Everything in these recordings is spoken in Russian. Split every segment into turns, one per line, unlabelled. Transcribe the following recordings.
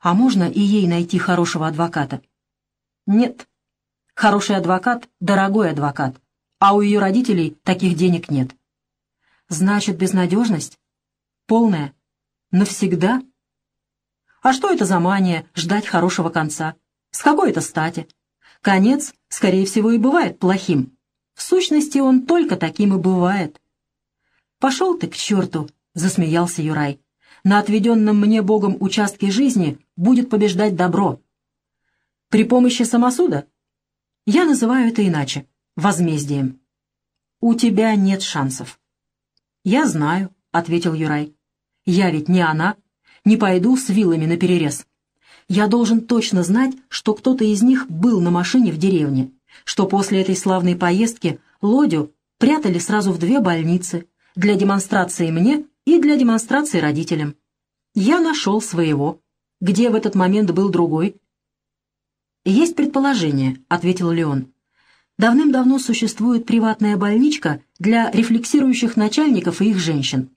А можно и ей найти хорошего адвоката? Нет. Хороший адвокат — дорогой адвокат, а у ее родителей таких денег нет. Значит, безнадежность? Полная? Навсегда? А что это за мания ждать хорошего конца? С какой это стати? Конец, скорее всего, и бывает плохим. В сущности, он только таким и бывает. «Пошел ты к черту!» — засмеялся Юрай. «На отведенном мне Богом участке жизни будет побеждать добро. При помощи самосуда? Я называю это иначе — возмездием. У тебя нет шансов». «Я знаю», — ответил Юрай. «Я ведь не она, не пойду с вилами наперерез. Я должен точно знать, что кто-то из них был на машине в деревне, что после этой славной поездки Лодю прятали сразу в две больницы для демонстрации мне и для демонстрации родителям. Я нашел своего. Где в этот момент был другой? «Есть предположение», — ответил Леон. «Давным-давно существует приватная больничка для рефлексирующих начальников и их женщин.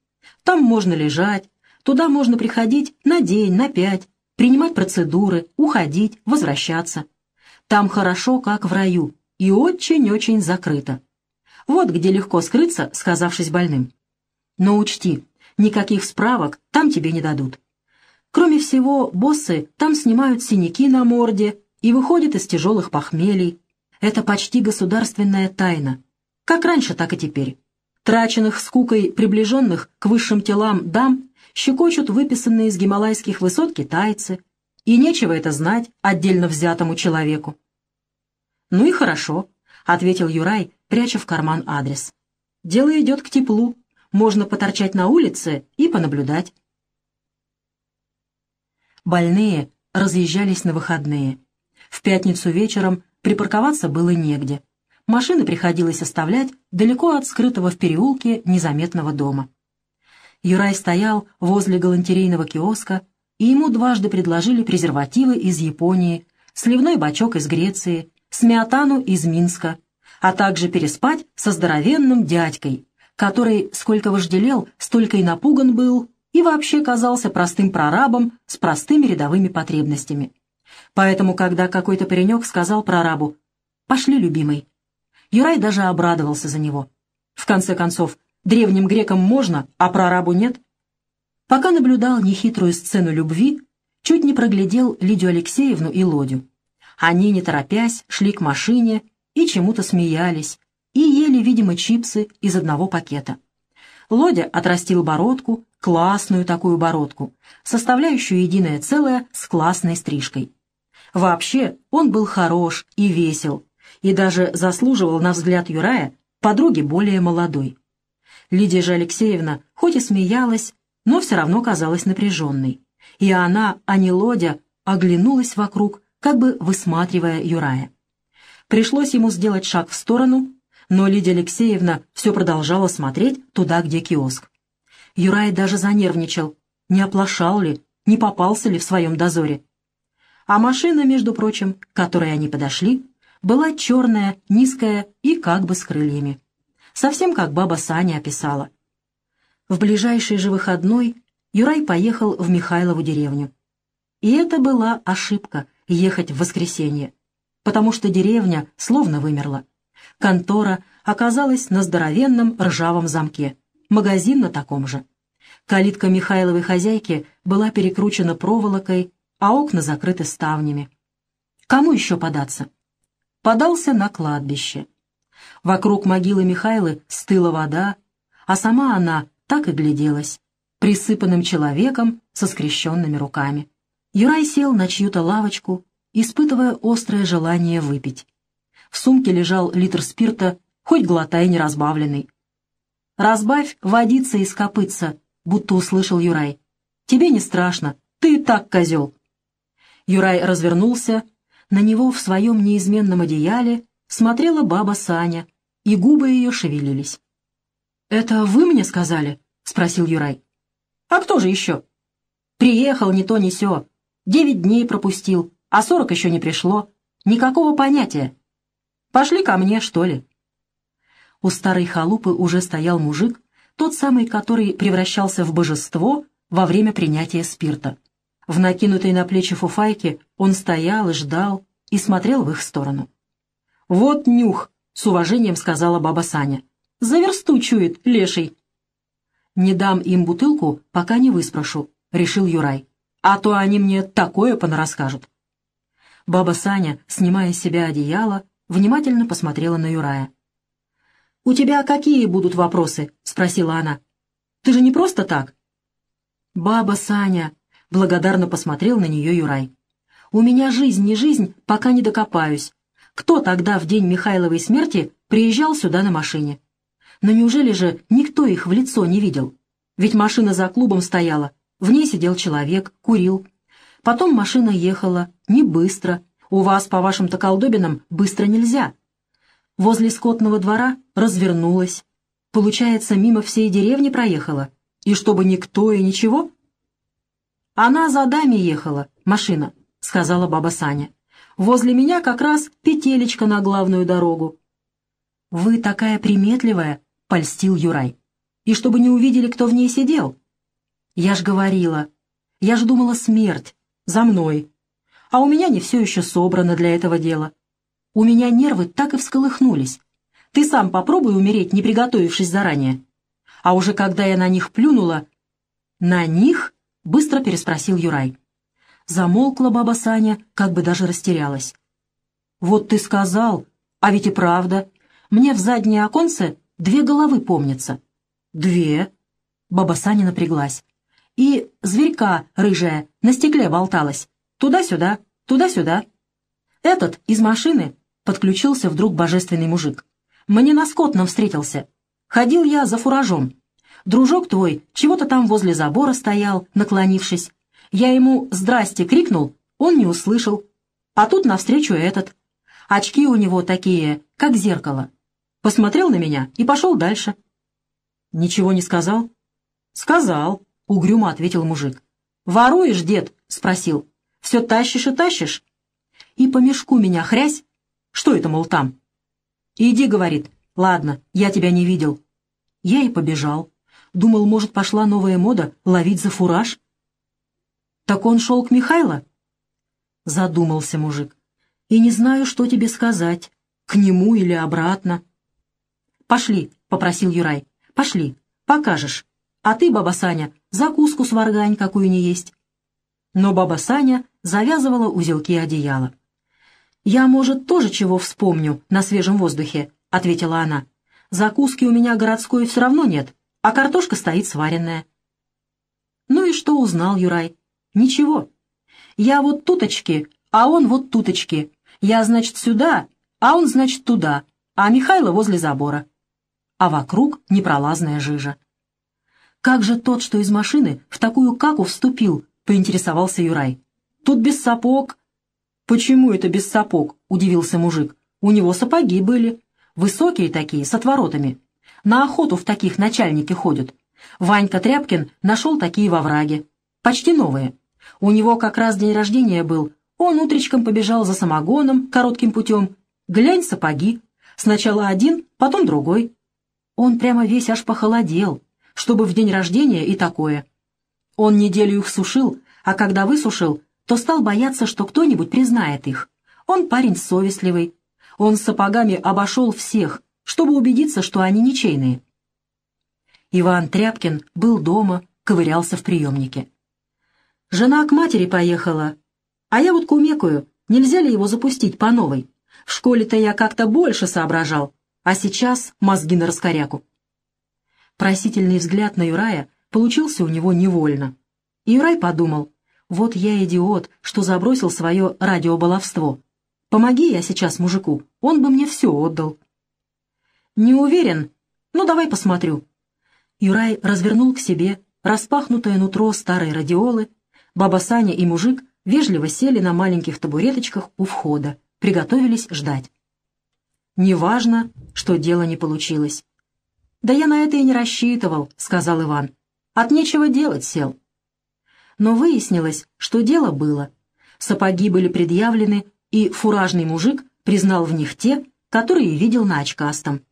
Там можно лежать, туда можно приходить на день, на пять, принимать процедуры, уходить, возвращаться. Там хорошо, как в раю, и очень-очень закрыто. Вот где легко скрыться, сказавшись больным. Но учти, никаких справок там тебе не дадут. Кроме всего, боссы там снимают синяки на морде и выходят из тяжелых похмелий. Это почти государственная тайна. Как раньше, так и теперь. Траченных скукой приближенных к высшим телам дам щекочут выписанные из гималайских высот китайцы, и нечего это знать отдельно взятому человеку. «Ну и хорошо», — ответил Юрай, пряча в карман адрес. «Дело идет к теплу, можно поторчать на улице и понаблюдать». Больные разъезжались на выходные. В пятницу вечером припарковаться было негде. Машины приходилось оставлять далеко от скрытого в переулке незаметного дома. Юрай стоял возле галантерейного киоска, и ему дважды предложили презервативы из Японии, сливной бачок из Греции, сметану из Минска, а также переспать со здоровенным дядькой, который, сколько вожделел, столько и напуган был, и вообще казался простым прорабом с простыми рядовыми потребностями. Поэтому, когда какой-то паренек сказал прорабу «Пошли, любимый», Юрай даже обрадовался за него. В конце концов, Древним грекам можно, а прорабу нет? Пока наблюдал нехитрую сцену любви, чуть не проглядел Лидию Алексеевну и Лодю. Они, не торопясь, шли к машине и чему-то смеялись, и ели, видимо, чипсы из одного пакета. Лодя отрастил бородку, классную такую бородку, составляющую единое целое с классной стрижкой. Вообще, он был хорош и весел, и даже заслуживал, на взгляд Юрая, подруги более молодой. Лидия же Алексеевна хоть и смеялась, но все равно казалась напряженной. И она, а не Лодя, оглянулась вокруг, как бы высматривая Юрая. Пришлось ему сделать шаг в сторону, но Лидия Алексеевна все продолжала смотреть туда, где киоск. Юрай даже занервничал, не оплошал ли, не попался ли в своем дозоре. А машина, между прочим, к которой они подошли, была черная, низкая и как бы с крыльями совсем как баба Саня описала. В ближайший же выходной Юрай поехал в Михайлову деревню. И это была ошибка — ехать в воскресенье, потому что деревня словно вымерла. Контора оказалась на здоровенном ржавом замке, магазин на таком же. Калитка Михайловой хозяйки была перекручена проволокой, а окна закрыты ставнями. Кому еще податься? Подался на кладбище. Вокруг могилы Михайлы стыла вода, а сама она так и гляделась, присыпанным человеком со скрещенными руками. Юрай сел на чью-то лавочку, испытывая острое желание выпить. В сумке лежал литр спирта, хоть глотай неразбавленный. «Разбавь водиться из копытца», будто услышал Юрай. «Тебе не страшно, ты и так козел». Юрай развернулся, на него в своем неизменном одеяле смотрела баба Саня, и губы ее шевелились. «Это вы мне сказали?» — спросил Юрай. «А кто же еще?» «Приехал ни то ни сё. Девять дней пропустил, а сорок еще не пришло. Никакого понятия. Пошли ко мне, что ли?» У старой халупы уже стоял мужик, тот самый, который превращался в божество во время принятия спирта. В накинутой на плечи фуфайке он стоял и ждал, и смотрел в их сторону. «Вот нюх!» — с уважением сказала баба Саня. «За версту чует, леший!» «Не дам им бутылку, пока не выспрошу», — решил Юрай. «А то они мне такое понарасскажут». Баба Саня, снимая с себя одеяло, внимательно посмотрела на Юрая. «У тебя какие будут вопросы?» — спросила она. «Ты же не просто так?» «Баба Саня!» — благодарно посмотрел на нее Юрай. «У меня жизнь не жизнь, пока не докопаюсь. Кто тогда в день Михайловой смерти приезжал сюда на машине? Но неужели же никто их в лицо не видел? Ведь машина за клубом стояла, в ней сидел человек, курил. Потом машина ехала, не быстро. У вас, по вашим-то колдобинам, быстро нельзя возле скотного двора развернулась. Получается, мимо всей деревни проехала. И чтобы никто и ничего? Она за дами ехала, машина, сказала баба Саня. Возле меня как раз петелечка на главную дорогу. Вы такая приметливая, польстил Юрай. И чтобы не увидели, кто в ней сидел. Я ж говорила, я ж думала смерть, за мной. А у меня не все еще собрано для этого дела. У меня нервы так и всколыхнулись. Ты сам попробуй умереть, не приготовившись заранее. А уже когда я на них плюнула... На них? Быстро переспросил Юрай. Замолкла баба Саня, как бы даже растерялась. Вот ты сказал, а ведь и правда. Мне в заднее оконце две головы помнятся. Две? Баба Саня напряглась. И зверька рыжая на стекле болталась. Туда-сюда, туда-сюда. Этот из машины подключился вдруг божественный мужик. «Мне на скотном встретился. Ходил я за фуражом. Дружок твой чего-то там возле забора стоял, наклонившись. Я ему «Здрасте!» крикнул, он не услышал. А тут навстречу этот. Очки у него такие, как зеркало. Посмотрел на меня и пошел дальше. «Ничего не сказал?» «Сказал», — угрюмо ответил мужик. «Воруешь, дед?» — спросил. «Все тащишь и тащишь?» «И по мешку меня хрясь, что это, мол, там? Иди, говорит. Ладно, я тебя не видел. Я и побежал. Думал, может, пошла новая мода ловить за фураж. Так он шел к Михайло? Задумался мужик. И не знаю, что тебе сказать. К нему или обратно. Пошли, попросил Юрай. Пошли, покажешь. А ты, баба Саня, закуску сваргань какую не есть. Но баба Саня завязывала узелки одеяла. «Я, может, тоже чего вспомню на свежем воздухе», — ответила она. «Закуски у меня городской все равно нет, а картошка стоит сваренная». Ну и что узнал Юрай? Ничего. Я вот туточки, а он вот туточки. Я, значит, сюда, а он, значит, туда, а Михайло возле забора. А вокруг непролазная жижа. «Как же тот, что из машины, в такую каку вступил?» — поинтересовался Юрай. «Тут без сапог, «Почему это без сапог?» — удивился мужик. «У него сапоги были. Высокие такие, с отворотами. На охоту в таких начальники ходят. Ванька Тряпкин нашел такие во враге. Почти новые. У него как раз день рождения был. Он утречком побежал за самогоном коротким путем. Глянь, сапоги. Сначала один, потом другой. Он прямо весь аж похолодел, чтобы в день рождения и такое. Он неделю их сушил, а когда высушил, то стал бояться, что кто-нибудь признает их. Он парень совестливый. Он сапогами обошел всех, чтобы убедиться, что они ничейные. Иван Тряпкин был дома, ковырялся в приемнике. Жена к матери поехала, а я вот кумекаю, нельзя ли его запустить по новой. В школе-то я как-то больше соображал, а сейчас мозги на раскоряку. Просительный взгляд на Юрая получился у него невольно. И Юрай подумал, вот я идиот, что забросил свое радиобаловство. Помоги я сейчас мужику, он бы мне все отдал. Не уверен? Ну, давай посмотрю. Юрай развернул к себе распахнутое нутро старой радиолы. Баба Саня и мужик вежливо сели на маленьких табуреточках у входа, приготовились ждать. Неважно, что дело не получилось. «Да я на это и не рассчитывал», — сказал Иван. «От нечего делать сел» но выяснилось, что дело было. Сапоги были предъявлены, и фуражный мужик признал в них те, которые видел на очкастом.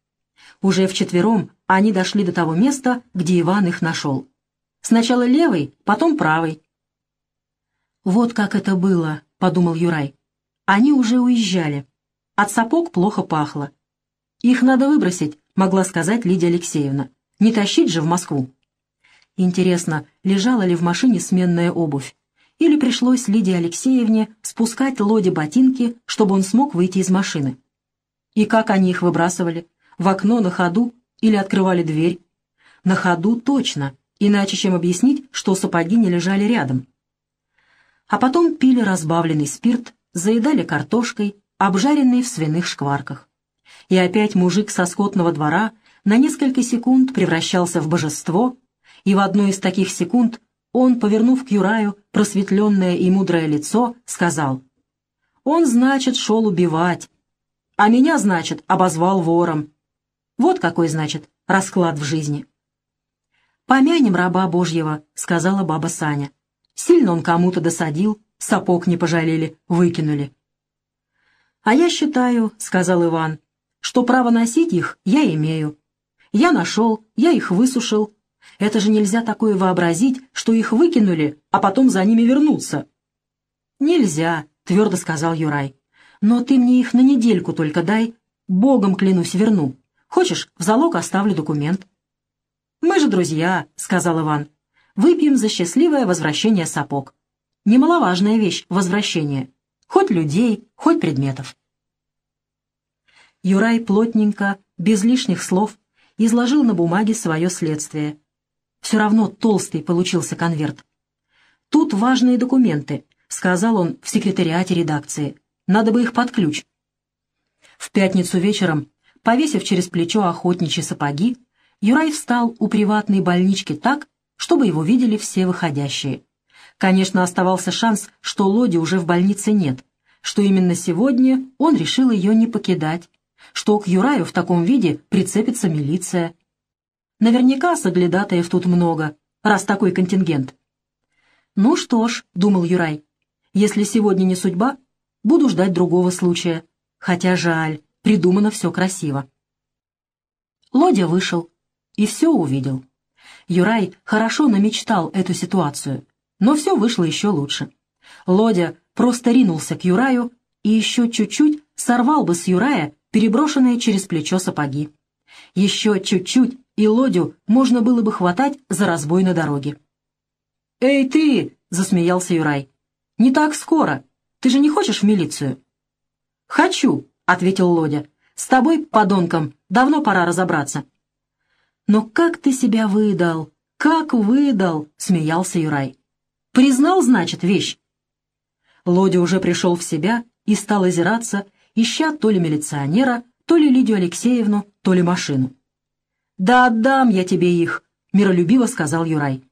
Уже вчетвером они дошли до того места, где Иван их нашел. Сначала левый, потом правый. «Вот как это было», — подумал Юрай. «Они уже уезжали. От сапог плохо пахло. Их надо выбросить», — могла сказать Лидия Алексеевна. «Не тащить же в Москву». Интересно, лежала ли в машине сменная обувь? Или пришлось Лидии Алексеевне спускать Лоде ботинки, чтобы он смог выйти из машины? И как они их выбрасывали? В окно, на ходу? Или открывали дверь? На ходу точно, иначе чем объяснить, что сапоги не лежали рядом. А потом пили разбавленный спирт, заедали картошкой, обжаренной в свиных шкварках. И опять мужик со скотного двора на несколько секунд превращался в божество, и в одну из таких секунд он, повернув к Юраю просветленное и мудрое лицо, сказал, «Он, значит, шел убивать, а меня, значит, обозвал вором. Вот какой, значит, расклад в жизни». «Помянем раба Божьего», — сказала баба Саня. «Сильно он кому-то досадил, сапог не пожалели, выкинули». «А я считаю», — сказал Иван, — «что право носить их я имею. Я нашел, я их высушил. Это же нельзя такое вообразить, что их выкинули, а потом за ними вернуться». «Нельзя», — твердо сказал Юрай. «Но ты мне их на недельку только дай, богом клянусь верну. Хочешь, в залог оставлю документ». «Мы же друзья», — сказал Иван. «Выпьем за счастливое возвращение сапог. Немаловажная вещь — возвращение. Хоть людей, хоть предметов». Юрай плотненько, без лишних слов, изложил на бумаге свое следствие. Все равно толстый получился конверт. «Тут важные документы», — сказал он в секретариате редакции. «Надо бы их под ключ». В пятницу вечером, повесив через плечо охотничьи сапоги, Юрай встал у приватной больнички так, чтобы его видели все выходящие. Конечно, оставался шанс, что Лоди уже в больнице нет, что именно сегодня он решил ее не покидать, что к Юраю в таком виде прицепится милиция. Наверняка соглядатаев тут много, раз такой контингент. «Ну что ж», — думал Юрай, — «если сегодня не судьба, буду ждать другого случая. Хотя жаль, придумано все красиво». Лодя вышел, и все увидел. Юрай хорошо намечтал эту ситуацию, но все вышло еще лучше. Лодя просто ринулся к Юраю и еще чуть-чуть сорвал бы с Юрая переброшенные через плечо сапоги. Еще чуть-чуть, и Лодю можно было бы хватать за разбой на дороге. «Эй, ты!» — засмеялся Юрай. «Не так скоро. Ты же не хочешь в милицию?» «Хочу», — ответил Лодя. «С тобой, подонком, давно пора разобраться». «Но как ты себя выдал? Как выдал?» — смеялся Юрай. «Признал, значит, вещь?» Лодя уже пришел в себя и стал озираться, ища то ли милиционера, то ли Лидию Алексеевну, то ли машину. «Да отдам я тебе их», — миролюбиво сказал Юрай.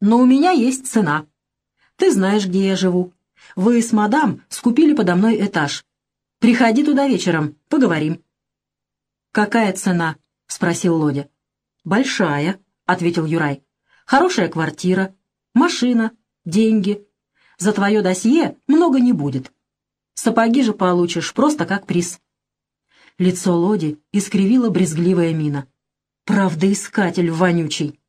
«Но у меня есть цена. Ты знаешь, где я живу. Вы с мадам скупили подо мной этаж. Приходи туда вечером, поговорим». «Какая цена?» — спросил Лодя. «Большая», — ответил Юрай. «Хорошая квартира, машина, деньги. За твое досье много не будет. Сапоги же получишь просто как приз». Лицо Лоди искривила брезгливая мина. «Правдоискатель вонючий!»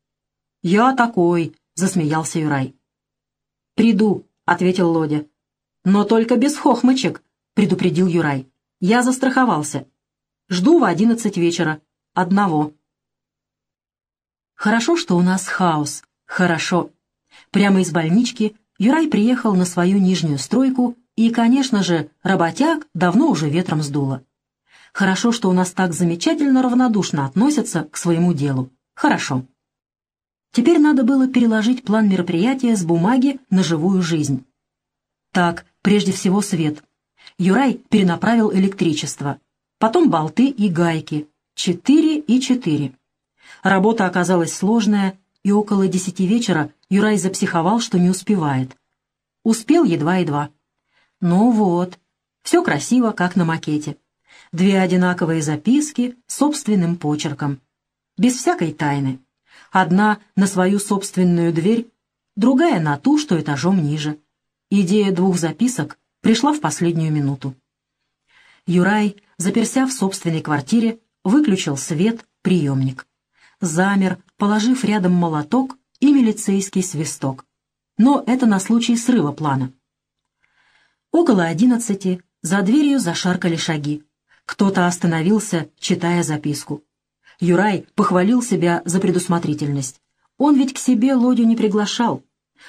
«Я такой», — засмеялся Юрай. «Приду», — ответил Лодя. «Но только без хохмычек», — предупредил Юрай. «Я застраховался. Жду в одиннадцать вечера. Одного». Хорошо, что у нас хаос. Хорошо. Прямо из больнички Юрай приехал на свою нижнюю стройку, и, конечно же, работяг давно уже ветром сдуло. Хорошо, что у нас так замечательно равнодушно относятся к своему делу. Хорошо. Теперь надо было переложить план мероприятия с бумаги на живую жизнь. Так, прежде всего свет. Юрай перенаправил электричество. Потом болты и гайки. Четыре и четыре. Работа оказалась сложная, и около десяти вечера Юрай запсиховал, что не успевает. Успел едва-едва. Ну вот, все красиво, как на макете. Две одинаковые записки собственным почерком. Без всякой тайны. Одна на свою собственную дверь, другая на ту, что этажом ниже. Идея двух записок пришла в последнюю минуту. Юрай, заперся в собственной квартире, выключил свет, приемник замер, положив рядом молоток и милицейский свисток. но это на случай срыва плана. Около одиннадцати за дверью зашаркали шаги. Кто-то остановился, читая записку. Юрай похвалил себя за предусмотрительность. Он ведь к себе Лодю не приглашал.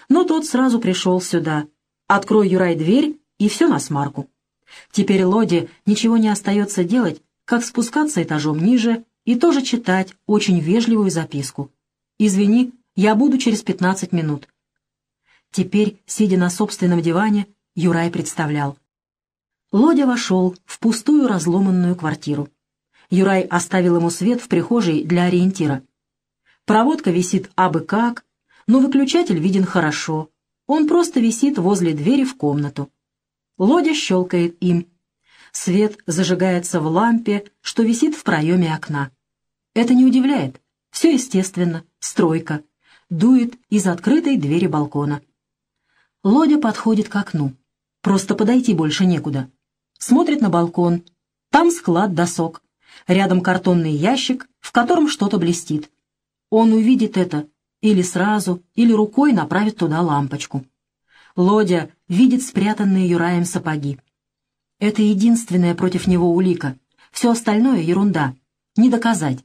Но тот сразу пришел сюда. Открой, Юрай, дверь, и все на смарку. Теперь Лоде ничего не остается делать, как спускаться этажом ниже и тоже читать очень вежливую записку. «Извини, я буду через пятнадцать минут». Теперь, сидя на собственном диване, Юрай представлял. Лодя вошел в пустую разломанную квартиру. Юрай оставил ему свет в прихожей для ориентира. Проводка висит абы как, но выключатель виден хорошо. Он просто висит возле двери в комнату. Лодя щелкает им. Свет зажигается в лампе, что висит в проеме окна. Это не удивляет. Все естественно, стройка. Дует из открытой двери балкона. Лодя подходит к окну. Просто подойти больше некуда. Смотрит на балкон. Там склад досок. Рядом картонный ящик, в котором что-то блестит. Он увидит это или сразу, или рукой направит туда лампочку. Лодя видит спрятанные Юраем сапоги. Это единственная против него улика. Все остальное — ерунда. Не доказать.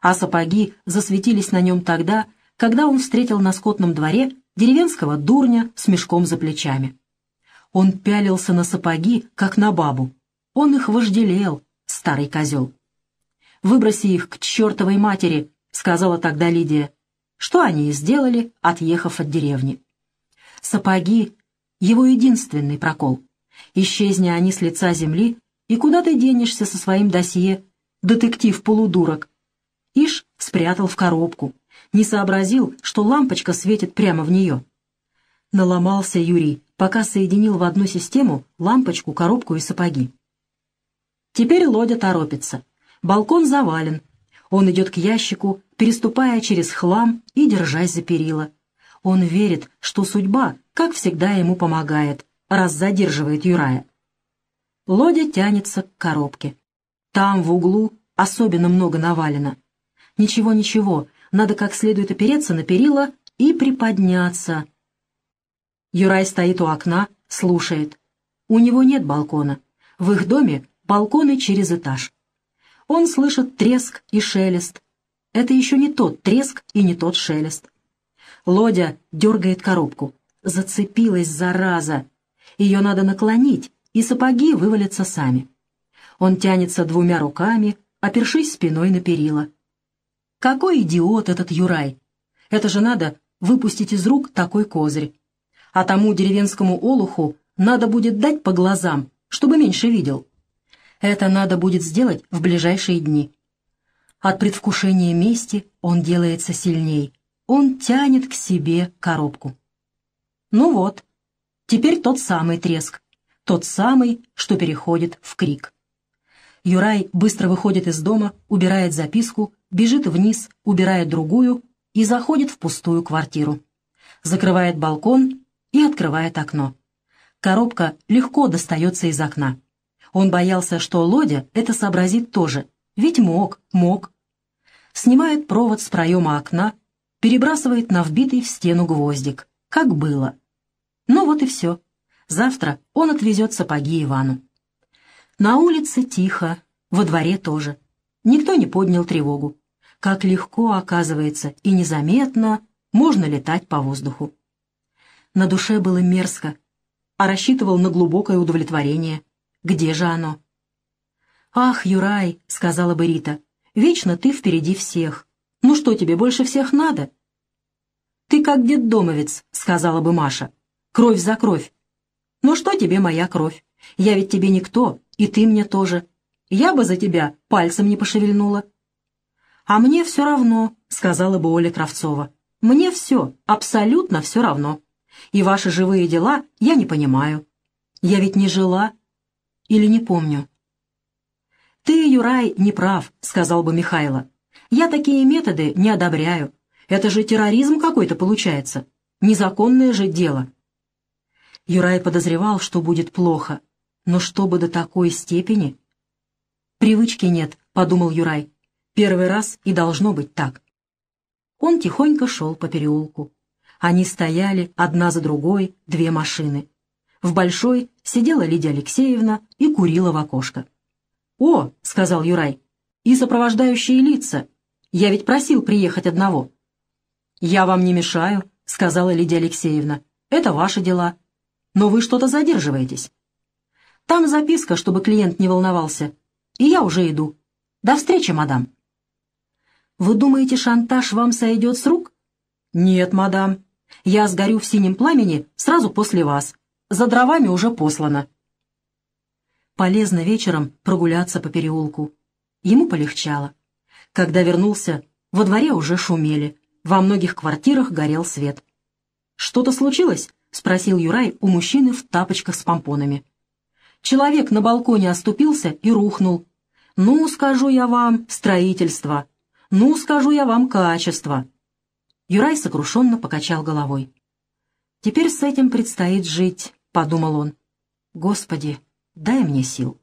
А сапоги засветились на нем тогда, когда он встретил на скотном дворе деревенского дурня с мешком за плечами. Он пялился на сапоги, как на бабу. Он их вожделел, старый козел. «Выброси их к чертовой матери», — сказала тогда Лидия. Что они и сделали, отъехав от деревни. Сапоги — его единственный прокол. Исчезни они с лица земли, и куда ты денешься со своим досье, детектив-полудурок? Иш спрятал в коробку, не сообразил, что лампочка светит прямо в нее. Наломался Юрий, пока соединил в одну систему лампочку, коробку и сапоги. Теперь Лодя торопится. Балкон завален. Он идет к ящику, переступая через хлам и держась за перила. Он верит, что судьба, как всегда, ему помогает, раз задерживает Юрая. Лодя тянется к коробке. Там, в углу, особенно много навалено. Ничего-ничего, надо как следует опереться на перила и приподняться. Юрай стоит у окна, слушает. У него нет балкона. В их доме балконы через этаж. Он слышит треск и шелест. Это еще не тот треск и не тот шелест. Лодя дергает коробку. Зацепилась, зараза. Ее надо наклонить, и сапоги вывалятся сами. Он тянется двумя руками, опершись спиной на перила. Какой идиот этот Юрай! Это же надо выпустить из рук такой козырь. А тому деревенскому олуху надо будет дать по глазам, чтобы меньше видел. Это надо будет сделать в ближайшие дни. От предвкушения мести он делается сильней он тянет к себе коробку. Ну вот, теперь тот самый треск, тот самый, что переходит в крик. Юрай быстро выходит из дома, убирает записку, бежит вниз, убирает другую и заходит в пустую квартиру. Закрывает балкон и открывает окно. Коробка легко достается из окна. Он боялся, что Лодя это сообразит тоже, ведь мог, мог. Снимает провод с проема окна перебрасывает на вбитый в стену гвоздик, как было. Ну вот и все. Завтра он отвезет сапоги Ивану. На улице тихо, во дворе тоже. Никто не поднял тревогу. Как легко, оказывается, и незаметно можно летать по воздуху. На душе было мерзко, а рассчитывал на глубокое удовлетворение. Где же оно? «Ах, Юрай», — сказала бы Рита, — «вечно ты впереди всех. Ну что тебе больше всех надо?» «Ты как детдомовец», — сказала бы Маша. «Кровь за кровь». «Ну что тебе моя кровь? Я ведь тебе никто, и ты мне тоже. Я бы за тебя пальцем не пошевельнула». «А мне все равно», — сказала бы Оля Кравцова. «Мне все, абсолютно все равно. И ваши живые дела я не понимаю. Я ведь не жила. Или не помню». «Ты, Юрай, не прав», — сказал бы Михайло. Я такие методы не одобряю. Это же терроризм какой-то получается. Незаконное же дело. Юрай подозревал, что будет плохо. Но чтобы до такой степени? Привычки нет, подумал Юрай. Первый раз и должно быть так. Он тихонько шел по переулку. Они стояли одна за другой, две машины. В большой сидела Лидия Алексеевна и курила в окошко. «О!» — сказал Юрай. «И сопровождающие лица. Я ведь просил приехать одного». «Я вам не мешаю», — сказала Лидия Алексеевна. «Это ваши дела. Но вы что-то задерживаетесь». «Там записка, чтобы клиент не волновался. И я уже иду. До встречи, мадам». «Вы думаете, шантаж вам сойдет с рук?» «Нет, мадам. Я сгорю в синем пламени сразу после вас. За дровами уже послано». Полезно вечером прогуляться по переулку. Ему полегчало. Когда вернулся, во дворе уже шумели. Во многих квартирах горел свет. «Что-то случилось?» — спросил Юрай у мужчины в тапочках с помпонами. Человек на балконе оступился и рухнул. «Ну, скажу я вам, строительство. Ну, скажу я вам, качество». Юрай сокрушенно покачал головой. «Теперь с этим предстоит жить», — подумал он. «Господи, дай мне сил».